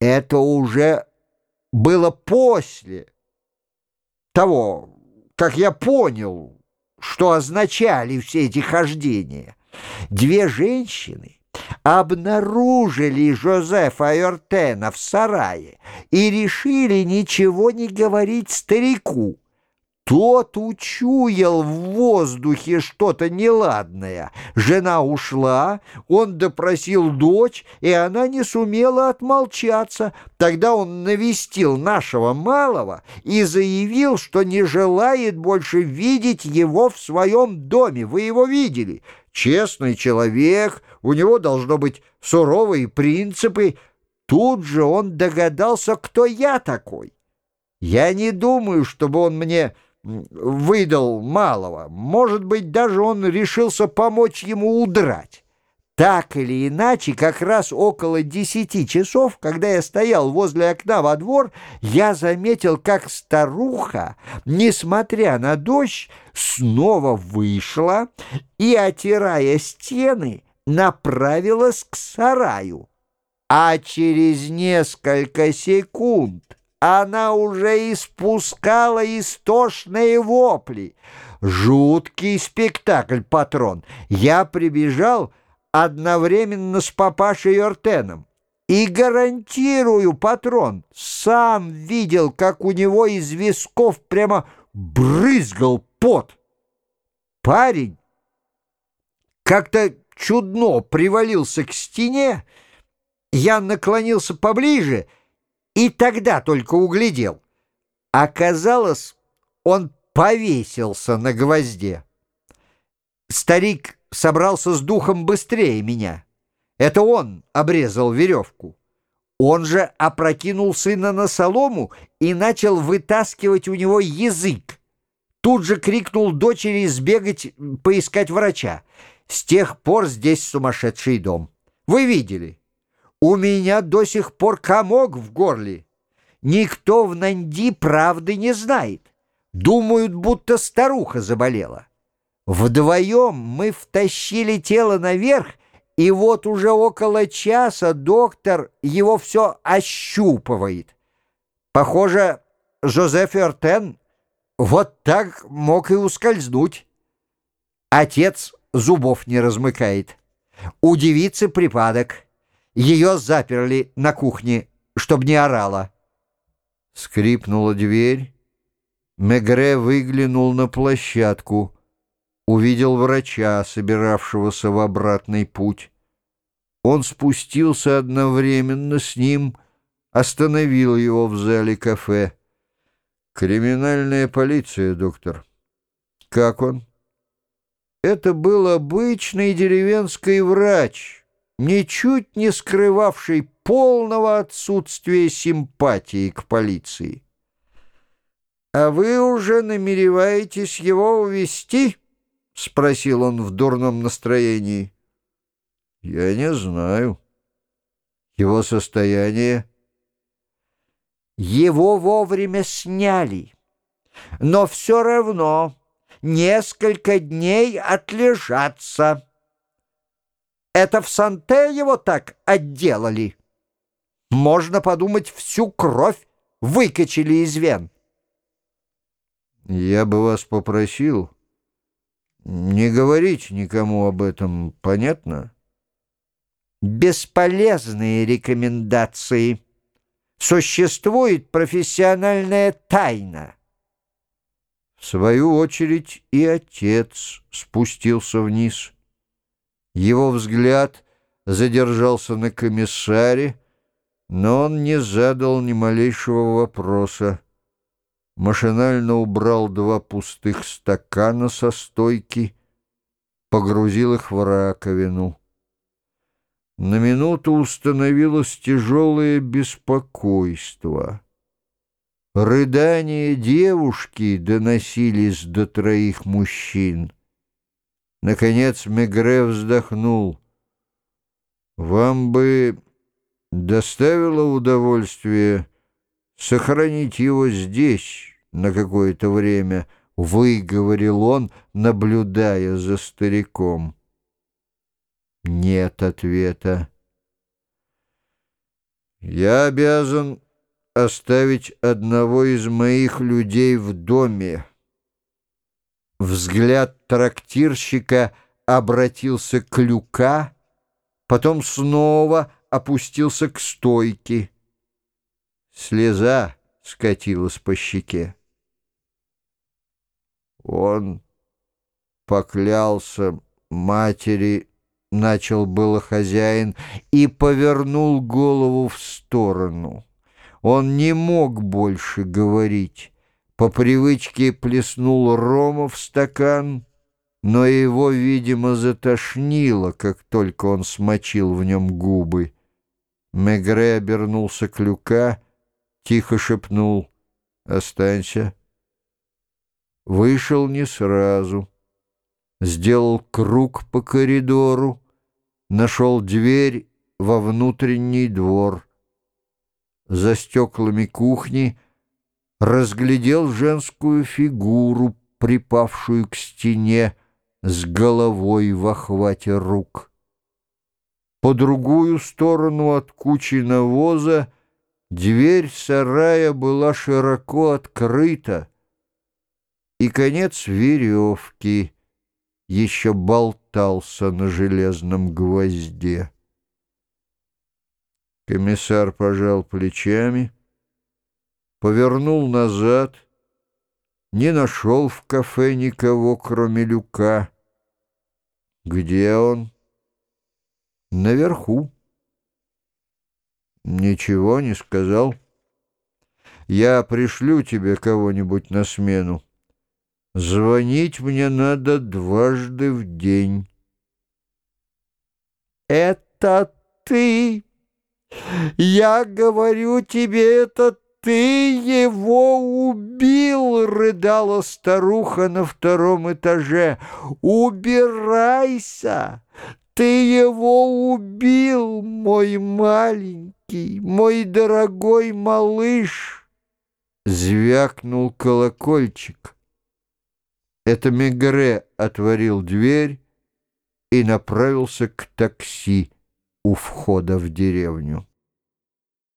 Это уже было после того, как я понял, что означали все эти хождения. Две женщины обнаружили Жозефа Айортена в сарае и решили ничего не говорить старику. Тот учуял в воздухе что-то неладное. Жена ушла, он допросил дочь, и она не сумела отмолчаться. Тогда он навестил нашего малого и заявил, что не желает больше видеть его в своем доме. Вы его видели? Честный человек, у него должно быть суровые принципы. Тут же он догадался, кто я такой. Я не думаю, чтобы он мне выдал малого. Может быть, даже он решился помочь ему удрать. Так или иначе, как раз около десяти часов, когда я стоял возле окна во двор, я заметил, как старуха, несмотря на дождь, снова вышла и, отирая стены, направилась к сараю. А через несколько секунд она уже испускала истошные вопли. Жуткий спектакль, патрон. Я прибежал одновременно с папашей Ортеном. И гарантирую, патрон, сам видел, как у него из висков прямо брызгал пот. Парень как-то чудно привалился к стене. Я наклонился поближе — и тогда только углядел. Оказалось, он повесился на гвозде. Старик собрался с духом быстрее меня. Это он обрезал веревку. Он же опрокинул сына на солому и начал вытаскивать у него язык. Тут же крикнул дочери сбегать, поискать врача. С тех пор здесь сумасшедший дом. Вы видели? У меня до сих пор комок в горле. Никто в Нанди правды не знает. Думают, будто старуха заболела. Вдвоем мы втащили тело наверх, и вот уже около часа доктор его все ощупывает. Похоже, Жозеф Эртен вот так мог и ускользнуть. Отец зубов не размыкает. У девицы припадок. Ее заперли на кухне, чтоб не орала. Скрипнула дверь. Мегре выглянул на площадку. Увидел врача, собиравшегося в обратный путь. Он спустился одновременно с ним, остановил его в зале кафе. «Криминальная полиция, доктор». «Как он?» «Это был обычный деревенский врач» ничуть не скрывавший полного отсутствия симпатии к полиции. «А вы уже намереваетесь его увести? спросил он в дурном настроении. «Я не знаю. Его состояние...» Его вовремя сняли, но все равно несколько дней отлежаться. Это в Санте его так отделали. Можно подумать, всю кровь выкачали из вен. Я бы вас попросил не говорить никому об этом, понятно? Бесполезные рекомендации. Существует профессиональная тайна. В свою очередь и отец спустился вниз. Его взгляд задержался на комиссаре, но он не задал ни малейшего вопроса. Машинально убрал два пустых стакана со стойки, погрузил их в раковину. На минуту установилось тяжелое беспокойство. Рыдания девушки доносились до троих мужчин. Наконец Мегре вздохнул. «Вам бы доставило удовольствие сохранить его здесь на какое-то время», — выговорил он, наблюдая за стариком. Нет ответа. Я обязан оставить одного из моих людей в доме. Взгляд трактирщика обратился к люка, потом снова опустился к стойке. Слеза скатилась по щеке. Он поклялся матери, начал было хозяин, и повернул голову в сторону. Он не мог больше говорить. По привычке плеснул рома в стакан, но его, видимо, затошнило, как только он смочил в нем губы. Мегре обернулся к люка, тихо шепнул «Останься». Вышел не сразу. Сделал круг по коридору, нашел дверь во внутренний двор. За стеклами кухни разглядел женскую фигуру, припавшую к стене, с головой в охвате рук. По другую сторону от кучи навоза дверь сарая была широко открыта, и конец веревки еще болтался на железном гвозде. Комиссар пожал плечами, повернул назад, не нашел в кафе никого, кроме люка. Где он? Наверху. Ничего не сказал. Я пришлю тебе кого-нибудь на смену. Звонить мне надо дважды в день. «Это ты! Я говорю тебе, это ты его убил!» — рыдала старуха на втором этаже. «Убирайся! Ты его убил, мой маленький, мой дорогой малыш!» Звякнул колокольчик. Это Мегре отворил дверь и направился к такси у входа в деревню.